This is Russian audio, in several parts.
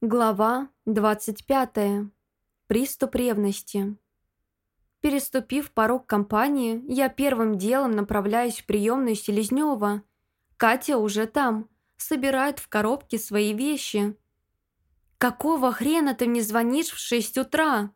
Глава 25. Приступ ревности. Переступив порог компании, я первым делом направляюсь в приемную Селезнева. Катя уже там, собирает в коробке свои вещи. «Какого хрена ты мне звонишь в шесть утра?»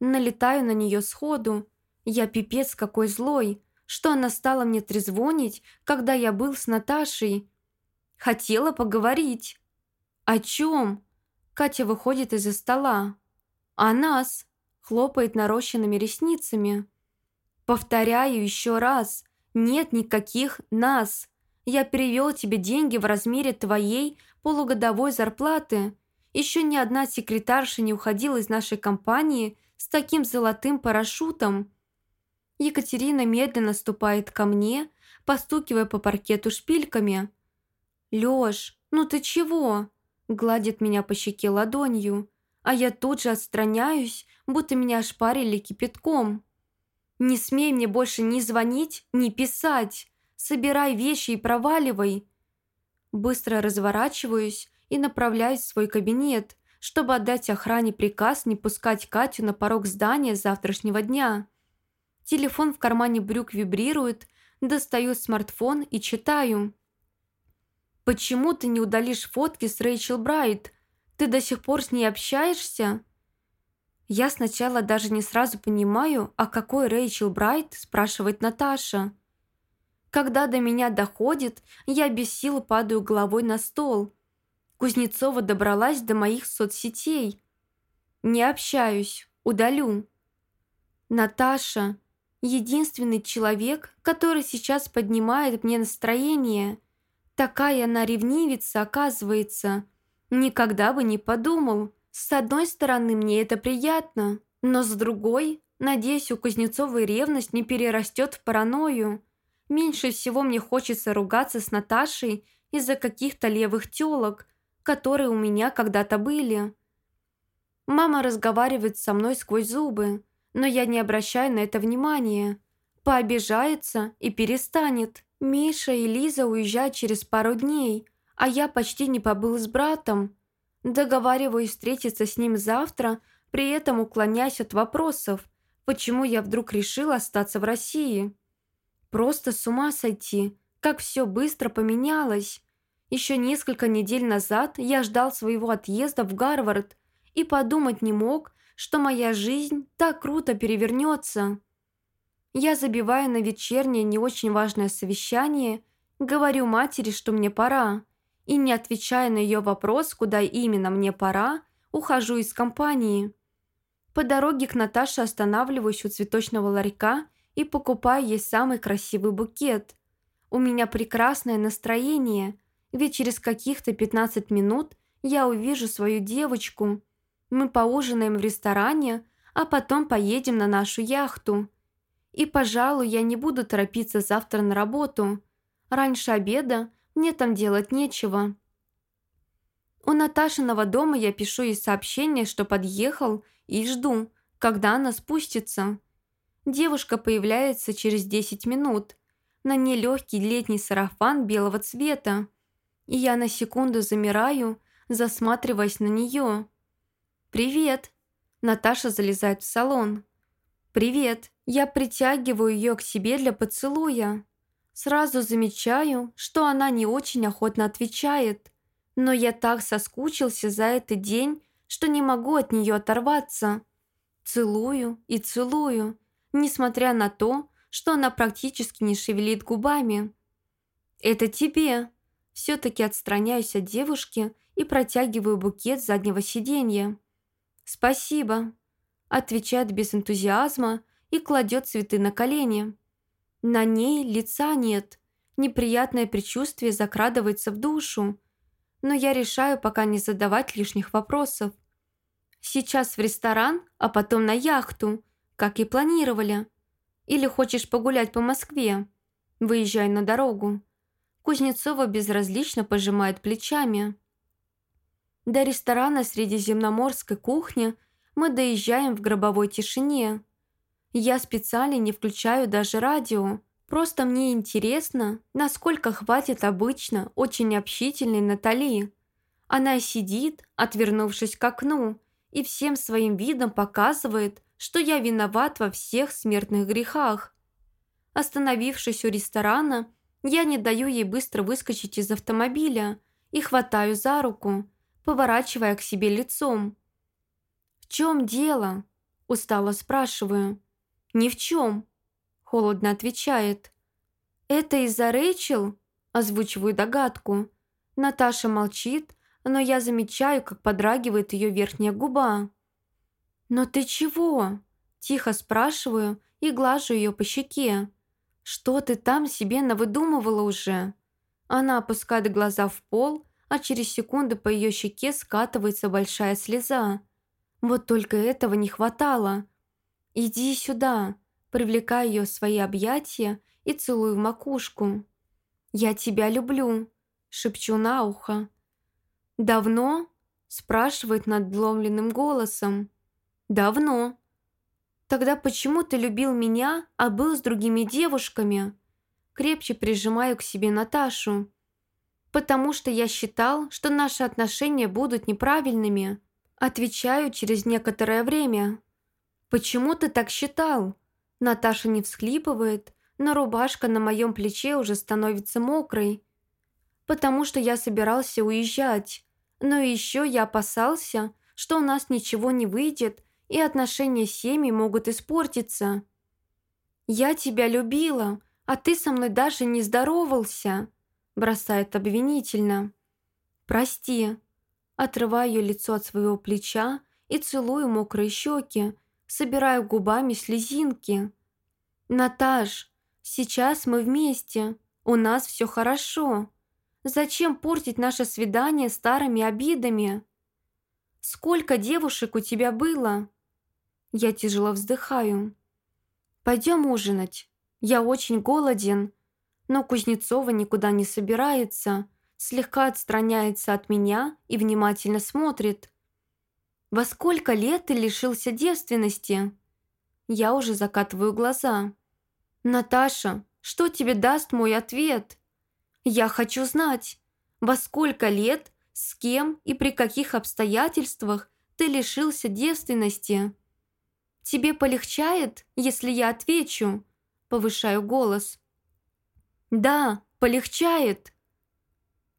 Налетаю на нее сходу. Я пипец какой злой, что она стала мне трезвонить, когда я был с Наташей. Хотела поговорить. «О чем?» Катя выходит из-за стола. «А нас?» – хлопает нарощенными ресницами. «Повторяю еще раз. Нет никаких «нас». Я перевел тебе деньги в размере твоей полугодовой зарплаты. Еще ни одна секретарша не уходила из нашей компании с таким золотым парашютом». Екатерина медленно ступает ко мне, постукивая по паркету шпильками. «Лёш, ну ты чего?» Гладит меня по щеке ладонью, а я тут же отстраняюсь, будто меня ошпарили кипятком. «Не смей мне больше ни звонить, ни писать. Собирай вещи и проваливай». Быстро разворачиваюсь и направляюсь в свой кабинет, чтобы отдать охране приказ не пускать Катю на порог здания завтрашнего дня. Телефон в кармане брюк вибрирует, достаю смартфон и читаю. «Почему ты не удалишь фотки с Рэйчел Брайт? Ты до сих пор с ней общаешься?» Я сначала даже не сразу понимаю, о какой Рэйчел Брайт спрашивает Наташа. Когда до меня доходит, я без сил падаю головой на стол. Кузнецова добралась до моих соцсетей. Не общаюсь, удалю. Наташа – единственный человек, который сейчас поднимает мне настроение – Такая она ревнивица, оказывается. Никогда бы не подумал. С одной стороны, мне это приятно, но с другой, надеюсь, у Кузнецовой ревность не перерастет в паранойю. Меньше всего мне хочется ругаться с Наташей из-за каких-то левых тёлок, которые у меня когда-то были. Мама разговаривает со мной сквозь зубы, но я не обращаю на это внимания. Пообижается и перестанет. Миша и Лиза уезжают через пару дней, а я почти не побыл с братом. Договариваюсь встретиться с ним завтра, при этом уклоняясь от вопросов, почему я вдруг решил остаться в России. Просто с ума сойти, как все быстро поменялось. Еще несколько недель назад я ждал своего отъезда в Гарвард и подумать не мог, что моя жизнь так круто перевернется. Я забиваю на вечернее не очень важное совещание, говорю матери, что мне пора, и, не отвечая на ее вопрос, куда именно мне пора, ухожу из компании. По дороге к Наташе останавливаюсь у цветочного ларька и покупаю ей самый красивый букет. У меня прекрасное настроение, ведь через каких-то 15 минут я увижу свою девочку. Мы поужинаем в ресторане, а потом поедем на нашу яхту. И, пожалуй, я не буду торопиться завтра на работу. Раньше обеда мне там делать нечего. У Наташиного дома я пишу ей сообщение, что подъехал, и жду, когда она спустится. Девушка появляется через 10 минут. На ней легкий летний сарафан белого цвета. И я на секунду замираю, засматриваясь на нее. «Привет!» Наташа залезает в салон. «Привет!» Я притягиваю ее к себе для поцелуя. Сразу замечаю, что она не очень охотно отвечает. Но я так соскучился за этот день, что не могу от нее оторваться. Целую и целую, несмотря на то, что она практически не шевелит губами. «Это тебе!» Все-таки отстраняюсь от девушки и протягиваю букет заднего сиденья. «Спасибо», отвечает без энтузиазма и кладет цветы на колени. На ней лица нет, неприятное предчувствие закрадывается в душу, но я решаю пока не задавать лишних вопросов. Сейчас в ресторан, а потом на яхту, как и планировали. Или хочешь погулять по Москве? Выезжай на дорогу. Кузнецова безразлично пожимает плечами. До ресторана средиземноморской кухни мы доезжаем в гробовой тишине. Я специально не включаю даже радио. Просто мне интересно, насколько хватит обычно очень общительной Натали. Она сидит, отвернувшись к окну, и всем своим видом показывает, что я виноват во всех смертных грехах. Остановившись у ресторана, я не даю ей быстро выскочить из автомобиля и хватаю за руку, поворачивая к себе лицом. «В чем дело?» – устало спрашиваю. «Ни в чем», – холодно отвечает. «Это из-за Рэйчел?» – озвучиваю догадку. Наташа молчит, но я замечаю, как подрагивает ее верхняя губа. «Но ты чего?» – тихо спрашиваю и глажу ее по щеке. «Что ты там себе навыдумывала уже?» Она опускает глаза в пол, а через секунду по ее щеке скатывается большая слеза. Вот только этого не хватало. «Иди сюда», привлекаю ее в свои объятия и целую в макушку. «Я тебя люблю», – шепчу на ухо. «Давно?» – спрашивает надломленным голосом. «Давно». «Тогда почему ты любил меня, а был с другими девушками?» Крепче прижимаю к себе Наташу. «Потому что я считал, что наши отношения будут неправильными». Отвечаю через некоторое время. «Почему ты так считал?» Наташа не всхлипывает, но рубашка на моем плече уже становится мокрой. «Потому что я собирался уезжать. Но еще я опасался, что у нас ничего не выйдет, и отношения с семьей могут испортиться. «Я тебя любила, а ты со мной даже не здоровался», бросает обвинительно. «Прости». Отрываю ее лицо от своего плеча и целую мокрые щеки, собираю губами слезинки. «Наташ, сейчас мы вместе, у нас все хорошо. Зачем портить наше свидание старыми обидами? Сколько девушек у тебя было? Я тяжело вздыхаю. Пойдем ужинать. Я очень голоден. Но Кузнецова никуда не собирается, слегка отстраняется от меня и внимательно смотрит. «Во сколько лет ты лишился девственности?» Я уже закатываю глаза. «Наташа, что тебе даст мой ответ?» Я хочу знать, во сколько лет, с кем и при каких обстоятельствах ты лишился девственности. Тебе полегчает, если я отвечу?» Повышаю голос. «Да, полегчает».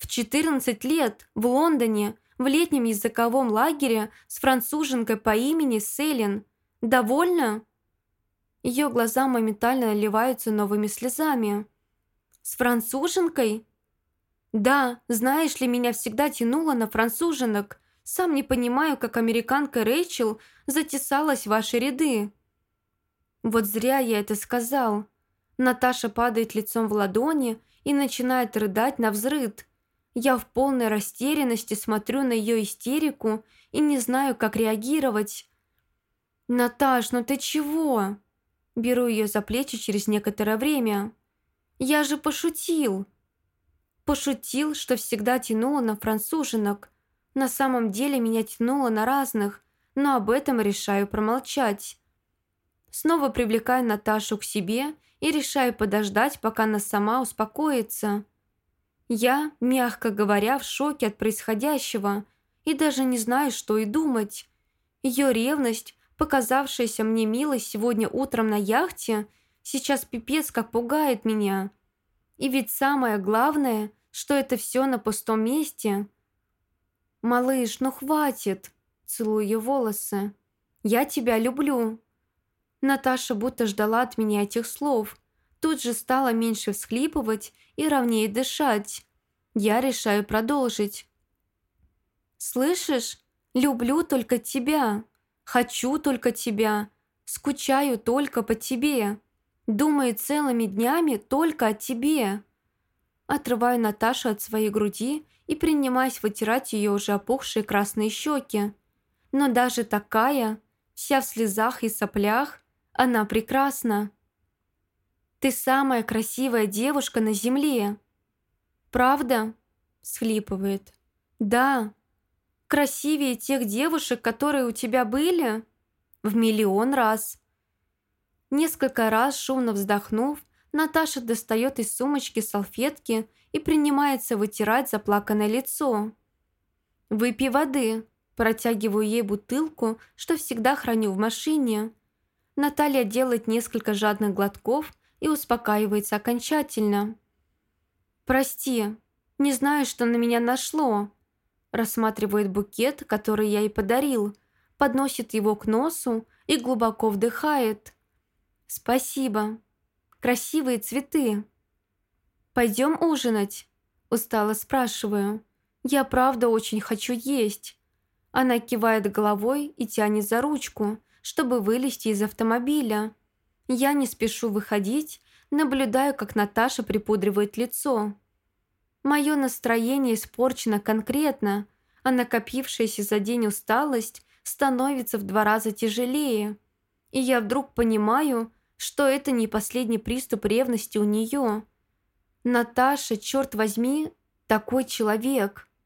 В 14 лет в Лондоне в летнем языковом лагере с француженкой по имени Селин. Довольно? Ее глаза моментально наливаются новыми слезами. С француженкой? Да, знаешь ли, меня всегда тянуло на француженок. Сам не понимаю, как американка Рэйчел затесалась в ваши ряды. Вот зря я это сказал. Наташа падает лицом в ладони и начинает рыдать на взрыд. Я в полной растерянности смотрю на ее истерику и не знаю, как реагировать. «Наташ, ну ты чего?» Беру ее за плечи через некоторое время. Я же пошутил. Пошутил, что всегда тянуло на француженок. На самом деле меня тянуло на разных, но об этом решаю промолчать. Снова привлекаю Наташу к себе и решаю подождать, пока она сама успокоится. Я, мягко говоря, в шоке от происходящего и даже не знаю, что и думать. Ее ревность, показавшаяся мне милой сегодня утром на яхте – Сейчас пипец как пугает меня. И ведь самое главное, что это все на пустом месте. «Малыш, ну хватит!» Целую ее волосы. «Я тебя люблю!» Наташа будто ждала от меня этих слов. Тут же стала меньше всхлипывать и ровнее дышать. Я решаю продолжить. «Слышишь? Люблю только тебя. Хочу только тебя. Скучаю только по тебе. Думает целыми днями только о тебе. Отрываю Наташу от своей груди и принимаюсь вытирать ее уже опухшие красные щеки. Но даже такая, вся в слезах и соплях, она прекрасна. Ты самая красивая девушка на земле. Правда? Схлипывает. Да. Красивее тех девушек, которые у тебя были? В миллион раз. Несколько раз, шумно вздохнув, Наташа достает из сумочки салфетки и принимается вытирать заплаканное лицо. «Выпей воды», протягиваю ей бутылку, что всегда храню в машине. Наталья делает несколько жадных глотков и успокаивается окончательно. «Прости, не знаю, что на меня нашло», рассматривает букет, который я ей подарил, подносит его к носу и глубоко вдыхает. «Спасибо. Красивые цветы». «Пойдем ужинать?» Устало спрашиваю. «Я правда очень хочу есть». Она кивает головой и тянет за ручку, чтобы вылезти из автомобиля. Я не спешу выходить, наблюдаю, как Наташа припудривает лицо. Мое настроение испорчено конкретно, а накопившаяся за день усталость становится в два раза тяжелее. И я вдруг понимаю, что это не последний приступ ревности у нее. Наташа, черт возьми, такой человек.